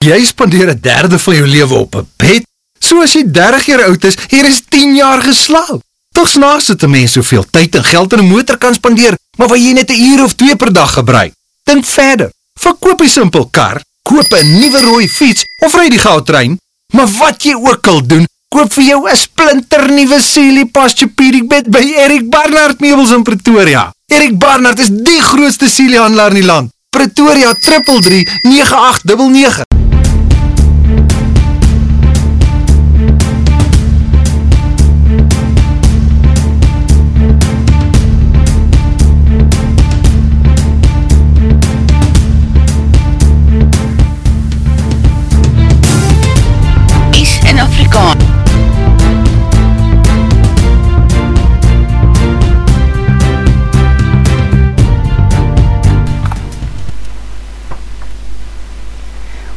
Jy spandeer 'n derde van jou lewe op 'n bed. So as jy 30 jaar oud is, hier is 10 jaar geslaap. Tog snaaks dat 'n mens soveel tyd en geld in 'n motor kan spandeer, maar waar jy net 'n uur of 2 per dag gebruik. Dink verder. Verkoop 'n simpel kar, koop 'n nuwe rooi fiets of ry die goudtrein, maar wat jy ook al doen, koop vir jou 'n splinter nuwe Sealy Posturepedic bed by Erik Barnard Meubels in Pretoria. Erik Barnard is die grootste Sealy handelaar in die land. Pretoria 333 9899.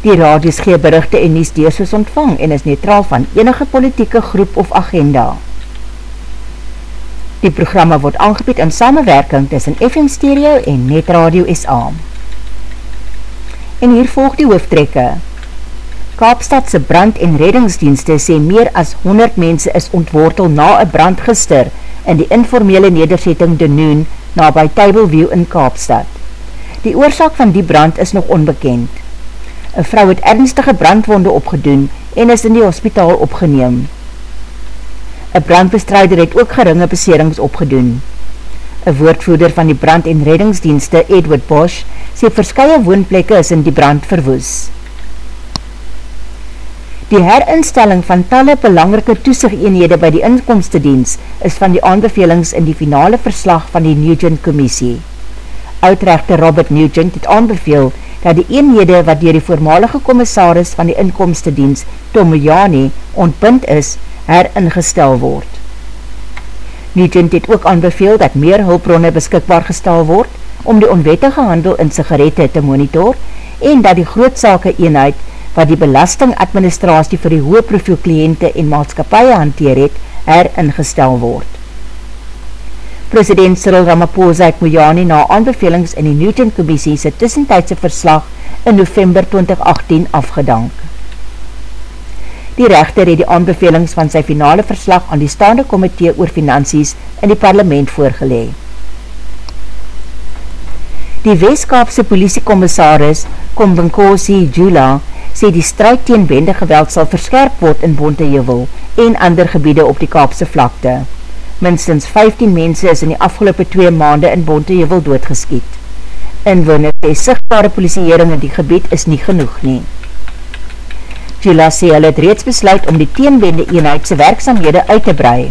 Die radios gee berichte en nies deursoos ontvang en is neutraal van enige politieke groep of agenda. Die programma word aangebied in samenwerking tussen FM Stereo en Net Radio SA. En hier volg die hoofdtrekke. Kaapstadse brand- en reddingsdienste sê meer as 100 mense is ontwortel na een brand gister in die informele nederzetting de Noon na by Tableview in Kaapstad. Die oorzaak van die brand is nog onbekend. Een vrou het ernstige brandwonde opgedoen en is in die hospitaal opgeneem. Een brandbestrijder het ook geringe beserings opgedoen. Een woordvoerder van die brand- en reddingsdienste, Edward Bosch, sê verskye woonplekke is in die brand verwoes. Die herinstelling van talle belangrike toesigeenhede by die inkomstedienst is van die aanbevelings in die finale verslag van die Nugent Uitrechter Robert Nugent het aanbeveel dat die eenhede wat dier die voormalige commissaris van die inkomstedienst, Tom Jani, ontbind is, heringestel word. Nugent het ook aanbeveel dat meer hulpbronne beskikbaar gestel word om die onwettige handel in sigarette te monitor en dat die grootzake eenheid wat die belastingadministratie vir die hoë profiel kliënte en maatskapie hanteer het, heringestel word. President Cyril Ramaphosa het Mojani na aanbevelings in die Newton Commissie sy tussentijdse verslag in November 2018 afgedank. Die rechter het die aanbevelings van sy finale verslag aan die staande komitee oor finansies in die parlement voorgelee. Die Westkaapse politiekommissaris Kombinkosi Jula sê die strijd teen bende geweld sal verskerp word in Bontejevel en ander gebiede op die Kaapse vlakte. Minstens 15 mense is in die afgelopen 2 maande in Bontejevel doodgeskiet. Inwoners sê sigtbare politieering in die gebied is nie genoeg nie. Gila sê hulle het reeds besluit om die teenwende eenheidse werksamhede uit te brei.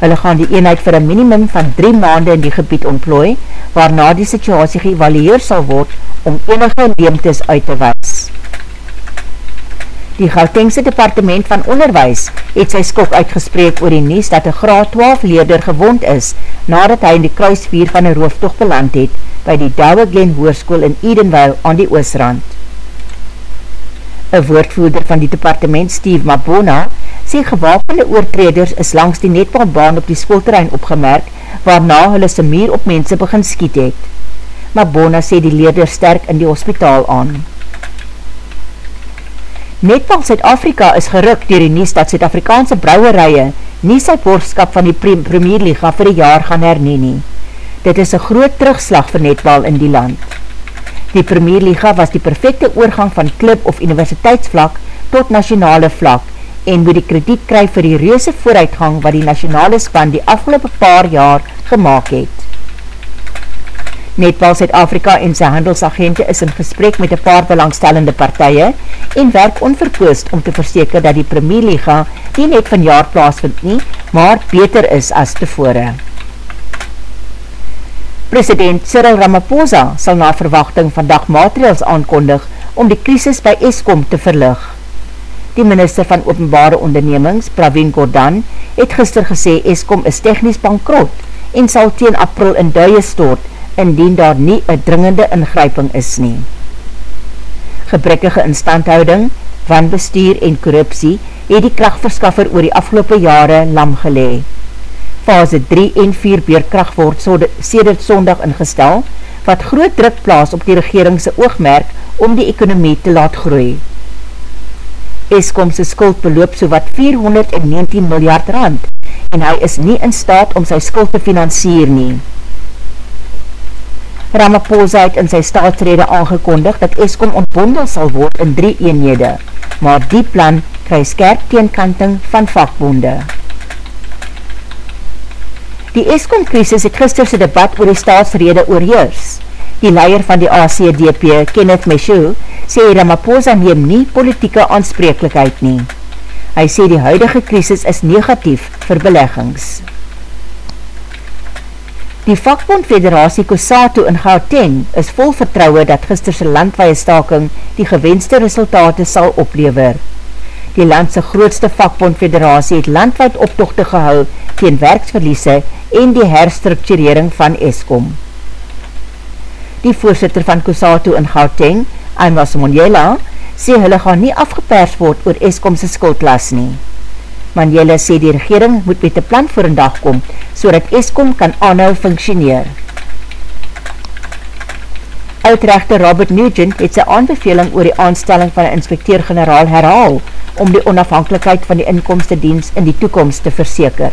Hulle gaan die eenheid vir een minimum van 3 maande in die gebied ontplooi, waarna die situasie geëvalueer sal word om enige leemtes uit te was. Die Gautengse Departement van Onderwijs het sy skok uitgespreek oor die nies dat een graad 12 leerder gewond is nadat hy in die kruisvier van een rooftocht beland het by die Douwe Glen Hoorskoel in Edenville aan die Oosrand. Een woordvoerder van die departement Steve Mabona sê gewapende oortreders is langs die netbalbaan op die skoolterrein opgemerk waarna hulle sy meer op mense begin skiet het. Mabona sê die leerder sterk in die hospitaal aan. Netbal Zuid-Afrika is geruk dier die nies dat Zuid-Afrikaanse brouwerije nie sy borskap van die Premierliga vir die jaar gaan hernie nie. Dit is een groot terugslag vir netbal in die land. Die Premierliga was die perfecte oorgang van klub of universiteitsvlak tot nationale vlak en moet die krediet kry vir die reuse vooruitgang wat die nationale span die afgelopen paar jaar gemaakt het. Netbal Zuid-Afrika en sy handelsagente is in gesprek met een paar belangstellende partije en werk onverkoost om te verseker dat die Premier Liga nie net van jaar plaasvind nie, maar beter is as tevore. President Cyril Ramaphosa sal na verwachting vandag maatregels aankondig om die krisis by ESCOM te verlig. Die minister van openbare ondernemings, Praveen Gordhan, het gister gesê Eskom is technisch bankrot en sal teen april in duie stort indien daar nie een dringende ingryping is nie. Gebrekkige instandhouding, wanbestuur en korruptie het die krachtverskaffer oor die afgelopen jare lam gelee. Fase 3 en 4 beerkracht word sedert sondag ingestel, wat groot druk plaas op die regeringse oogmerk om die ekonomie te laat groei. Eskomse skuld beloop so wat 419 miljard rand en hy is nie in staat om sy skuld te financier nie. Ramaphosa het in sy staatsrede aangekondig dat Eskom ontbondel sal word in drie eenhede, maar die plan kry skerp teenkanting van vakbonde. Die Eskom-krisis het gisterse debat oor die staatsrede oorheers. Die leier van die ACDP, Kenneth Meshew, sê Ramaphosa neem nie politieke aansprekelijkheid nie. Hy sê die huidige krisis is negatief vir beleggings. Die vakbond federatie Kosato in Gauteng is vol vertrouwe dat gisterse landwaie staking die gewenste resultate sal oplever. Die landse grootste vakbond federatie het landwaid optochte gehou teen werksverliese en die herstructurering van Eskom. Die voorzitter van Kosato in Gauteng, Anwas Monjela, sê hulle gaan nie afgepers word oor Eskomse skuldlas nie. Manjela sê die regering moet met die plan voor een dag kom, so dat ESCOM kan aanhou functioneer. Uitrechter Robert Nugent het sy aanbeveling oor die aanstelling van een inspecteur-generaal herhaal om die onafhankelijkheid van die inkomstedienst in die toekomst te verseker.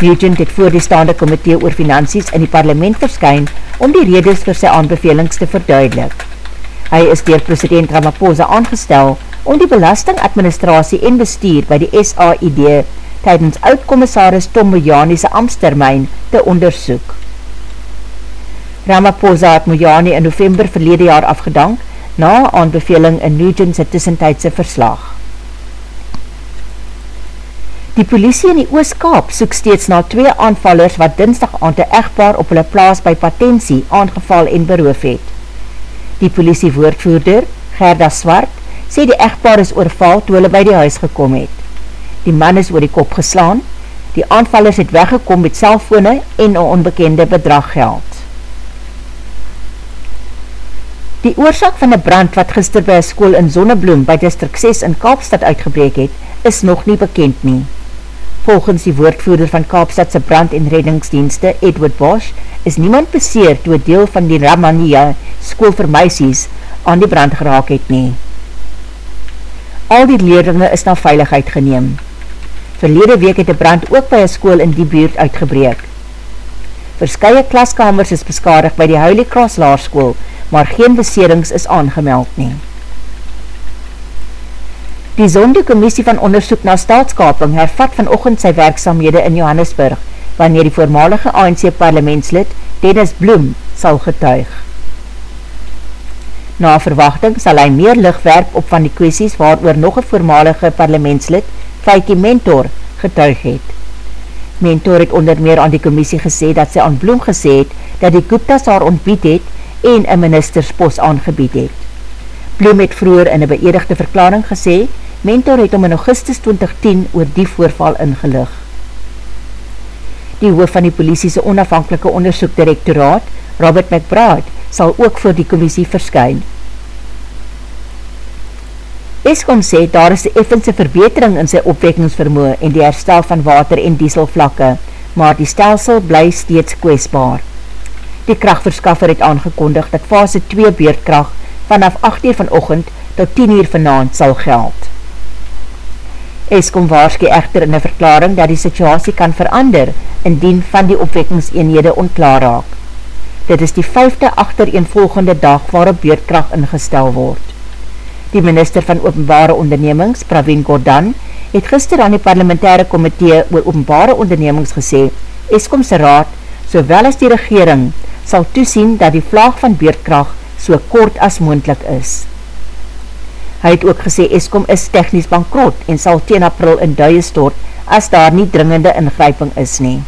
Nugent het voor die staande komitee oor finansies in die parlement verskyn om die redes vir sy aanbevelings te verduidelik. Hy is dier president Ramaphosa aangestel om die belastingadministratie en bestuur by die SAID tydens oud-commissaris Tom Mojani's amstermijn te onderzoek. Ramaphosa het Mojani in november verlede jaar afgedank na aanbeveling in Nugent's tussentijdse verslag. Die politie in die Ooskaap soek steeds na twee aanvallers wat dinsdag aan te echtbaar op hulle plaas by patentie aangeval en beroof het. Die politie woordvoerder, Gerda Swart, sê die echtpaar is oorval toe hulle by die huis gekom het. Die man is oor die kop geslaan, die aanvallers het weggekom met cellfone en een onbekende bedrag geld. Die oorzaak van die brand wat gister by een school in Zonnebloem by District 6 in Kaapstad uitgebreek het, is nog nie bekend nie. Volgens die woordvoerder van Kaapstadse brand- en reddingsdienste, Edward Bosch, is niemand beseer toe deel van die Ramania school vir meisies aan die brand geraak het nie. Al die leerlinge is na veiligheid geneem. Verlede week het die brand ook by een school in die buurt uitgebreek. Verskye klaskamers is beskadig by die Holy Cross Laarschool, maar geen beserings is aangemeld nie. Die Zonde Commissie van Onderzoek na Staatskaping hervat vanochtend sy werksamhede in Johannesburg, wanneer die voormalige ANC parlementslid Dennis Bloem sal getuig. Na verwachting sal hy meer licht werp op van die kwesties waar oor nog een voormalige parlementslid, Feikie Mentor, getuig het. Mentor het onder meer aan die commissie gesê dat sy aan Bloem gesê het dat die Gupta's haar ontbied het en een ministerspos aangebied het. Bloem het vroeger in een beëdigde verklaring gesê, Mentor het om in augustus 2010 oor die voorval ingelig. Die hoof van die politiese onafhankelike onderzoekdirektoraat, Robert McBride, sal ook voor die commissie verskyn. Eskom sê daar is die effense verbetering in sy opwekkingsvermoe en die herstel van water en dieselvlakke, maar die stelsel bly steeds kwesbaar. Die krachtverskaffer het aangekondig dat fase 2 beerdkracht vanaf 8 uur van ochend tot 10 uur vanavond sal geld. Eskom waarske echter in een verklaring dat die situasie kan verander indien van die opwekkingseenhede ontklaar raak. Dit is die vijfde achtereenvolgende dag waarop beerdkracht ingestel word. Die minister van openbare ondernemings, Praveen Gordhan, het gister aan die parlementaire komitee oor openbare ondernemings gesê, Eskomse raad, sowel as die regering, sal toesien dat die vlaag van beerdkracht so kort as moendlik is. Hy het ook gesê Eskom is technisch bankrot en sal 10 april in duie stort as daar nie dringende ingryping is nie.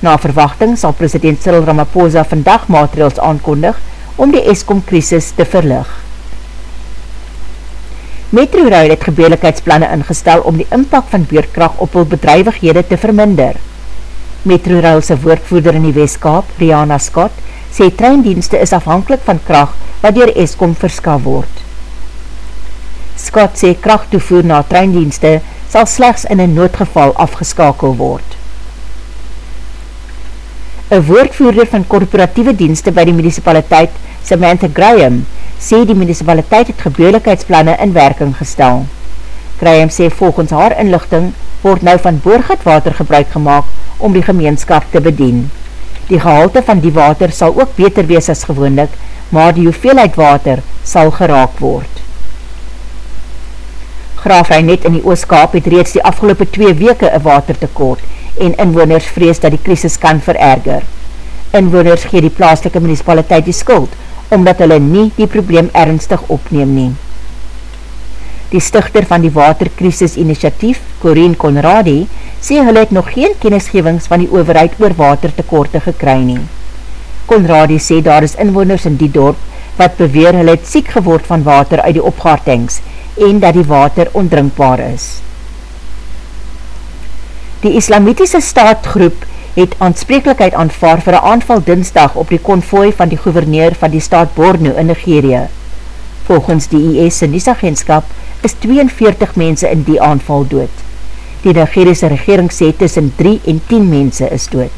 Na verwachting sal president Cyril Ramaphosa vandag maatregels aankondig om die Eskom krisis te verlig. Metrorail het gebeurlikheidsplanne ingestel om die inpak van beurkracht op hul bedrijvighede te verminder. Metrorail se woordvoerder in die Westkaap, Rihanna Scott, sê treindienste is afhankelijk van kracht wat dier Eskom verskaf word. Scott sê krachttoevoer na treindienste sal slechts in een noodgeval afgeskakel word. Een woordvoerder van korporatieve dienste by die municipaliteit, Samantha Graham, sê die municipaliteit het gebeurlikheidsplanne in werking gestel. Graham sê volgens haar inlichting word nou van boorgatwater gebruik gemaakt om die gemeenskap te bedien. Die gehalte van die water sal ook beter wees as gewoonlik, maar die hoeveelheid water sal geraak word. Graaf Reinet in die Ooskaap het reeds die afgelopen twee weke een watertekort en inwoners vrees dat die krisis kan vererger. Inwoners gee die plaaslike municipaliteit die skuld, omdat hulle nie die probleem ernstig opneem neem. Die stichter van die waterkrisis initiatief, Corine Conradi, sê hulle het nog geen kennisgevings van die overheid oor watertekorte gekry nie. Conradi sê daar is inwoners in die dorp wat beweer hulle het siek geword van water uit die opgaartanks en dat die water ondrinkbaar is. Die islamitiese staatgroep het aansprekelijkheid aanvaar vir een aanval dinsdag op die konvooi van die gouverneur van die staat Borno in Nigeria. Volgens die IS in die agentskap is 42 mense in die aanval dood. Die Nigeriese regering sê tussen 3 en 10 mense is dood.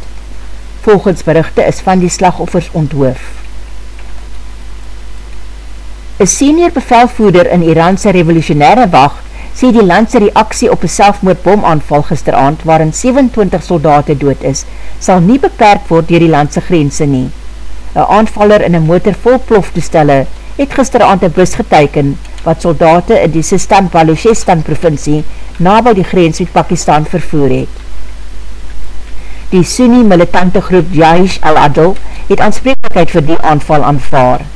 Volgens berichte is van die slagoffers onthoof. Een senior bevelvoerder in Iranse revolutionaire wacht sê die landse reaksie op een selfmoordbomaanval gisteravond waarin 27 soldaten dood is, sal nie beperk word dier die landse grense nie. Een aanvaller in een motor vol ploftoestelle het gisteravond een bus geteiken wat soldaten in die Sistan Baluchistan provincie na by die grens met Pakistan vervoer het. Die Sunni militante groep Jaish al-Adl het aanspreekelijkheid vir die aanval aanvaar.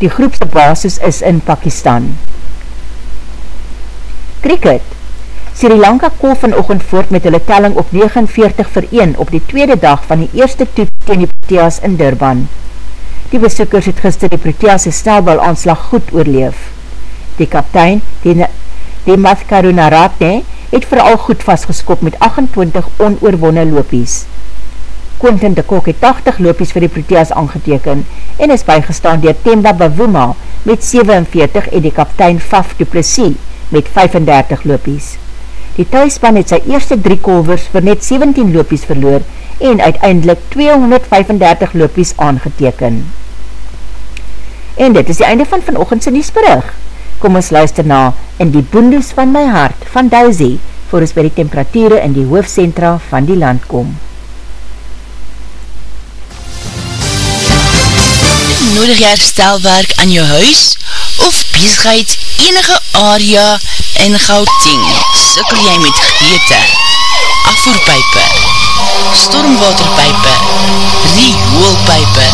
Die groepse basis is in Pakistan. Cricket Sri Lanka kol vanochtend voort met hulle telling op 49 vir 1 op die tweede dag van die eerste toep teen die Proteas in Durban. Die besoekers het gister die Proteas' snelbal aanslag goed oorleef. Die kaptein, die, die Mathkarunarate, het vooral goed vastgeskop met 28 onoorwonne loopies. Quentin de Kok het 80 loopies vir die Proteas aangeteken en is bygestaan dier Temba Bavuma met 47 en die kaptein Faf Duplessis met 35 loopies. Die thuispan het sy eerste drie kolvers vir net 17 loopies verloor en uiteindelik 235 loopies aangeteken. En dit is die einde van vanochtendse nieuwsberig. Kom ons luister na in die boendes van my hart van Dousie voor ons by die temperatuur in die hoofdcentra van die land kom. nodig herstelwerk aan jou huis of bezigheid enige area in Gauteng. Sikkel jy met geëte, afvoerpijpe, stormwaterpijpe, rioolpijpe,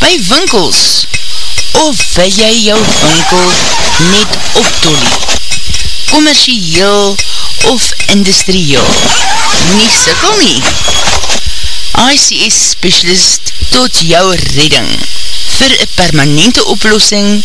by winkels of wil jy jou winkel net optolie, commercieel of industrieel. Nie sikkel nie. ICS Specialist tot jou redding vir een permanente oplossing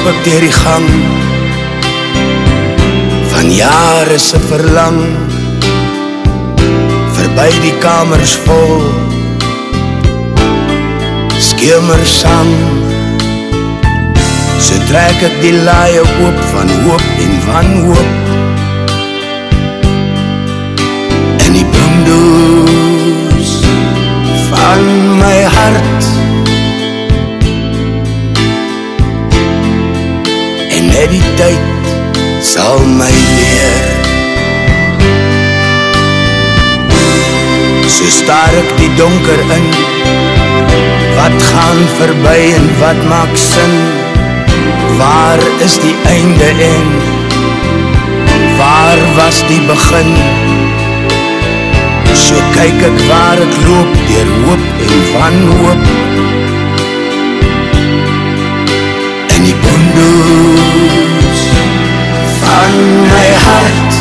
loop ek dier die gang. Van jare se verlang Verby die kamers vol. Skemer sang. So trek ek die laie oop van hoop en van hoop En die boendoes van my hart net die tyd sal my leer. So staar ek die donker in. Wat gaan verby en wat maak sin? Waar is die einde en Waar was die begin? So kyk ek waar ek loop Dier hoop en wanhoop. En die bondoes Van my hart.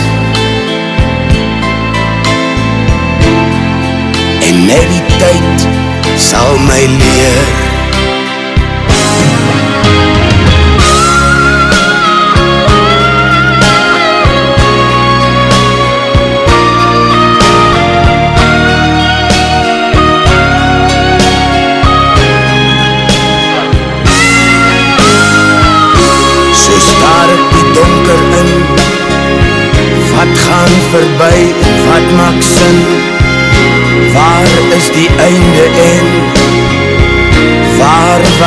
En net die tyd Sal my leer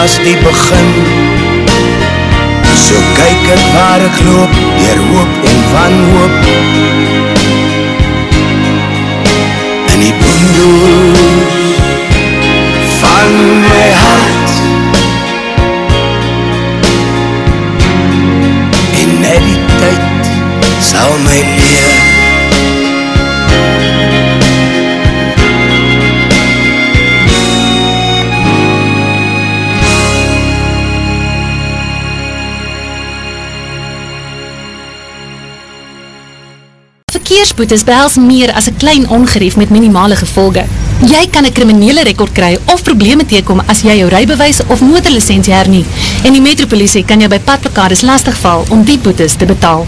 was die begin. So kyk ek waar ek loop dier hoop en wanhoop. En die boendoes van my hart. En net die tyd sal my leer Verkeersboetes behels meer as 'n klein ongerief met minimale gevolge. Jy kan 'n kriminele rekord kry of probleme teekom as jy jou rybewys of motorlisensie hernie en die metropolisie kan jou by padplekades lastigval om die boetes te betaal.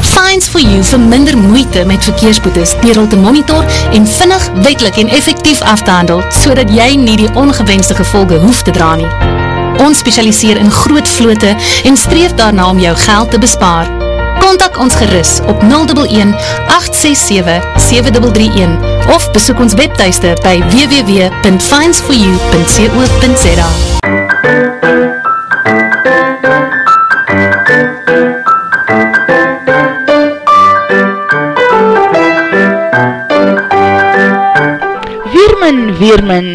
Fines for you vir minder moeite met verkeersboetes deur hul te monitor en vinnig, wetlik en effektief af te handel sodat jy nie die ongewenste gevolge hoef te dra nie. Ons spesialiseer in groot vlote en streef daarna om jou geld te bespaar. Contact ons geris op 011-867-7331 of besoek ons webteiste by www.finds4u.co.za Weerman, Weerman,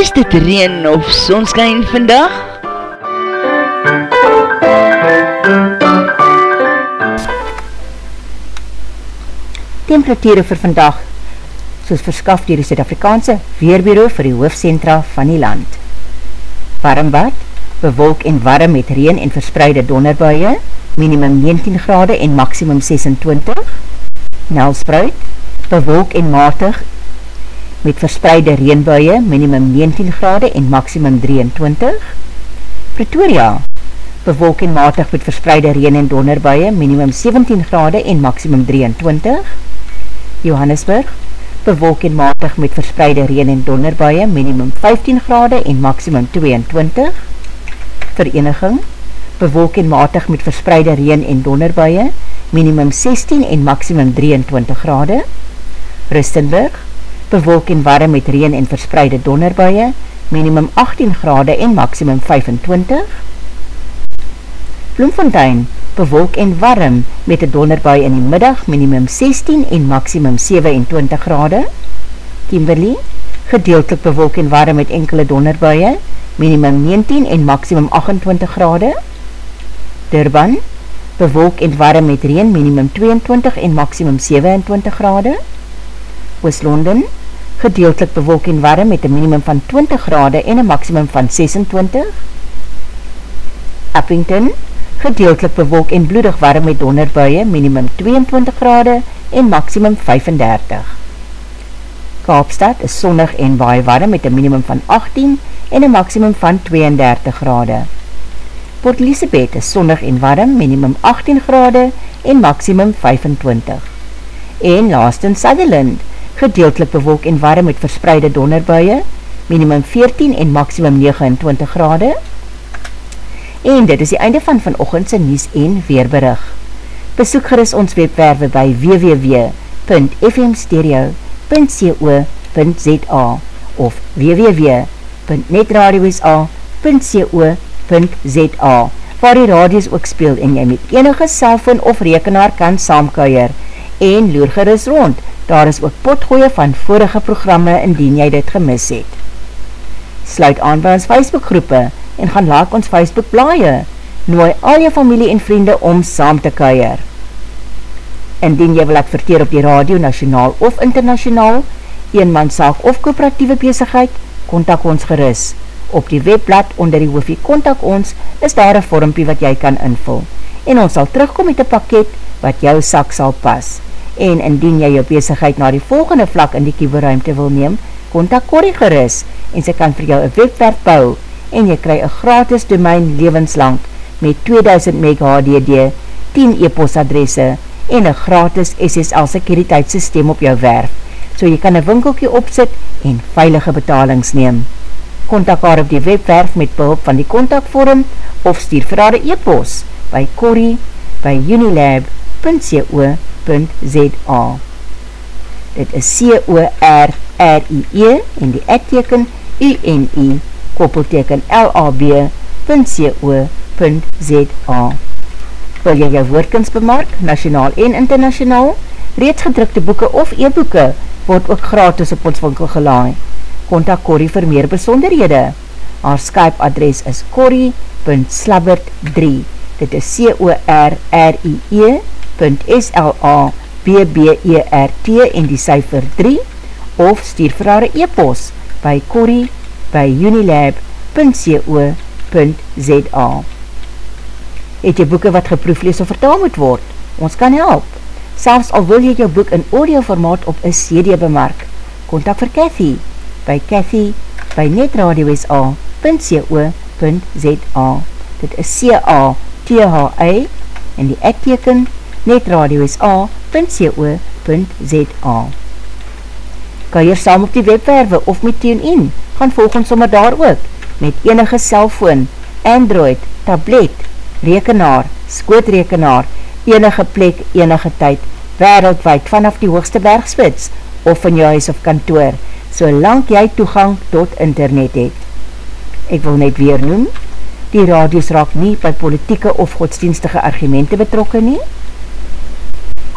is dit reen of sonskijn vandag? Temperatuur vir vandag, soos verskaf dier die Zuid-Afrikaanse Weerbureau vir die hoofdcentra van die land. Warmbad, bewolk en warm met reen en verspreide donderbuie, minimum 19 grade en maximum 26. Nelspreid, bewolk en matig met verspreide reenbuie, minimum 19 grade en maximum 23. Pretoria, bewolk en matig met verspreide reen en donderbuie, minimum 17 grade en maximum 23. Johannesburg, bewolk en matig met verspreide reen en donderbuie, minimum 15 grade en maximum 22. Vereniging, bewolk en matig met verspreide reen en donderbuie, minimum 16 en maximum 23 grade. Rustenburg, bewolk en warm met reen en verspreide donderbuie, minimum 18 grade en maximum 25. Bloemfontein, bewolk en warm met een donderbui in die middag, minimum 16 en maximum 27 grade. Kimberley, gedeeltelik bewolk en warm met enkele donderbuie, minimum 19 en maximum 28 grade. Durban, bewolk en warm met reen, minimum 22 en maximum 27 grade. Oost-London, gedeeltelik bewolk en warm met een minimum van 20 grade en een maximum van 26. Uppington, gedeeltelik bewolk en bloedig warm met donderbuie, minimum 22 grade en maximum 35. Kaapstad is sonnig en baie warm met een minimum van 18 en een maximum van 32 grade. Port Elizabeth is sonnig en warm, minimum 18 grade en maximum 25. En last in Sutherland, gedeeltelik bewolk en warm met verspreide donderbuie, minimum 14 en maximum 29 grade, En dit is die einde van vanochtendse Nies en Weerberig. Besoek gerust ons webwerwe by www.fmstereo.co.za of www.netradiosa.co.za waar die radios ook speel en jy met enige cellfoon of rekenaar kan saamkuier en loer gerust rond Daar is ook potgooie van vorige programme indien jy dit gemis het. Sluit aan by ons Facebookgroepe en gaan laak ons Facebook blaie. Nooi al jou familie en vriende om saam te kuier. Indien jy wil adverteer op die radio, nationaal of internationaal, eenmanszaak of kooperatieve bezigheid, kontak ons geris. Op die webblad onder die hoofie kontak ons is daar een vormpie wat jy kan invul. En ons sal terugkom met een pakket wat jou sak sal pas. En indien jy jou bezigheid na die volgende vlak in die kieberuimte wil neem, kontak Corrie geris en sy kan vir jou een webwerf bou en jy krij een gratis domein levenslang met 2000 meg HDD, 10 e-post adresse en een gratis SSL sekuriteitssysteem op jou werf, so jy kan een winkelkie opzet en veilige betalings neem. Kontak haar op die webwerf met behulp van die kontakvorm of stuur vir haar by corrie by unilab.co.za Dit is C-O-R-R-I-E en die adteken U-N-I koppelteken L-A-B.co.za Wil jy jou woordkens bemark, nationaal en internationaal? Reeds gedrukte boeken of e-boeken word ook gratis op ons winkel gelaai kontak Corrie vir meer besonderhede. Haar Skype adres is corrie.slabbert3 Dit is C-O-R-R-I-E .S-L-A-B-B-E-R-T en die cijfer 3 of stuur vir haar e-post by corrie by unilab.co.za Het jy boeken wat geproeflees of vertaal moet word? Ons kan help. Selfs al wil jy jou boek in audio formaat op een CD bemark, kontak vir Cathy by Cathy by netradio.sa.co.za Dit is C-A-T-H-A en die ekteken netradio.sa.co.za Jy saam op die webwerwe of met TuneIn, gaan volg ons sommer daar ook met enige cellfoon, Android, tablet, rekenaar, skootrekenaar, enige plek, enige tyd, wereldwijd vanaf die hoogste bergspits of van jou huis of kantoor, solang jy toegang tot internet het. Ek wil net weer noem, die radios raak nie by politieke of godsdienstige argumente betrokken nie.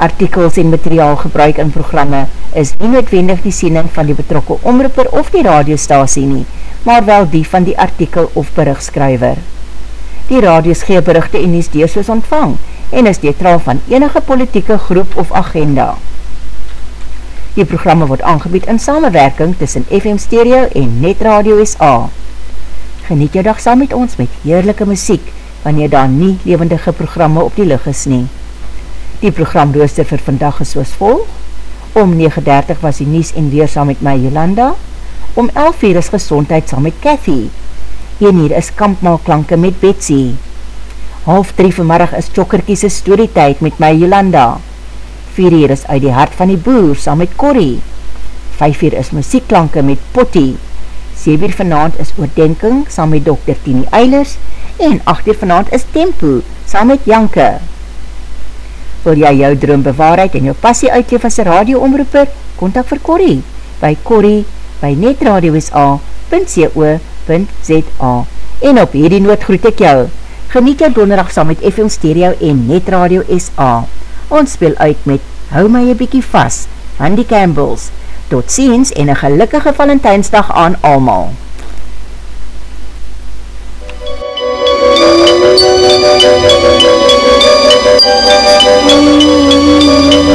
Artikels en materiaal gebruik in programme is nie noodwendig die siening van die betrokke omroeper of die radiostasie nie, maar wel die van die artikel of berichtskryver. Die radios gee berichte en nie steeds ontvang en is neutraal van enige politieke groep of agenda. Die programme word aangebied in samenwerking tussen FM Stereo en Net Radio SA. Geniet jou dag saam met ons met heerlijke muziek, wanneer daar nie levendige programme op die licht is nie. Die programrooster vir vandag is soos volg. Om 9.30 was die Nies en Weer saam met my Jolanda. Om 11 uur is gezondheid saam met Cathy. 1 uur is kampmaalklanke met Betsy. Half 3 vanmiddag is Chokkerkies storytijd met my Jolanda. 4 uur is uit die hart van die boer saam met Corrie. 5 uur is muziekklanke met Potty. 7 uur vanavond is oordenking saam met Dr. Tini Eilers. En 8 uur vanavond is Tempo saam met Janke. Wil jy jou droom bewaarheid en jou passie uitleef as radioomroeper? Contact vir Corrie by Corrie by netradiosa.co.za En op hierdie noot groet ek jou. Geniet jou donderdag saam met FM Stereo en Netradio SA. Ons speel uit met Hou my een bykie vast van die Campbells. Tot ziens en een gelukkige Valentijnsdag aan almal. Thank you.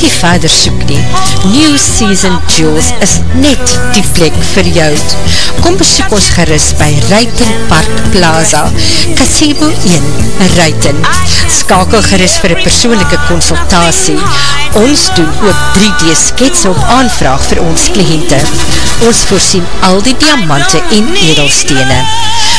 nie verder soek nie. New Season Jewels is net die plek vir jou. Kom besoek ons gerust by Ruiten Park Plaza, Casebo 1, Ruiten. Skakel gerust vir een persoonlijke consultatie. Ons doen ook 3D skets op aanvraag vir ons kliënte. Ons voorsien al die diamante en edelstene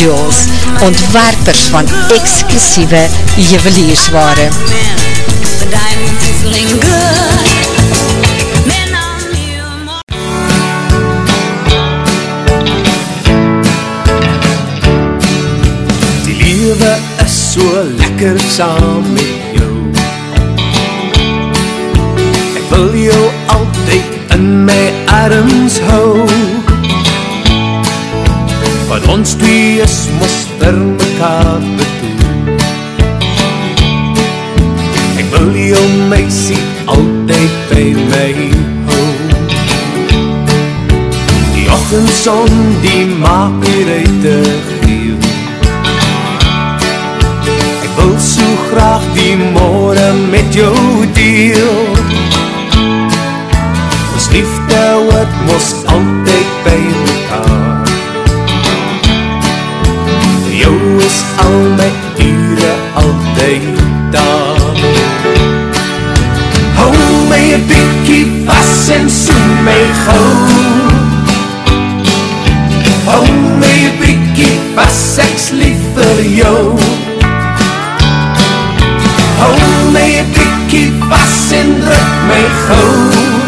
Jules ontwerpers van exclusieve juweliersware. The diamond is good lewe is so lekker saam met jou. Ek wil jou altyd in my arms hou ons twee is mos vir mekaar bedoel Ek wil jou meisie altyd by my hou. Die ochtendzon die maak weer daar Hou my een bykie vast en soen my gauw Hou my een bykie vast, ek's lief vir jou Hou my een bykie vast en druk my gauw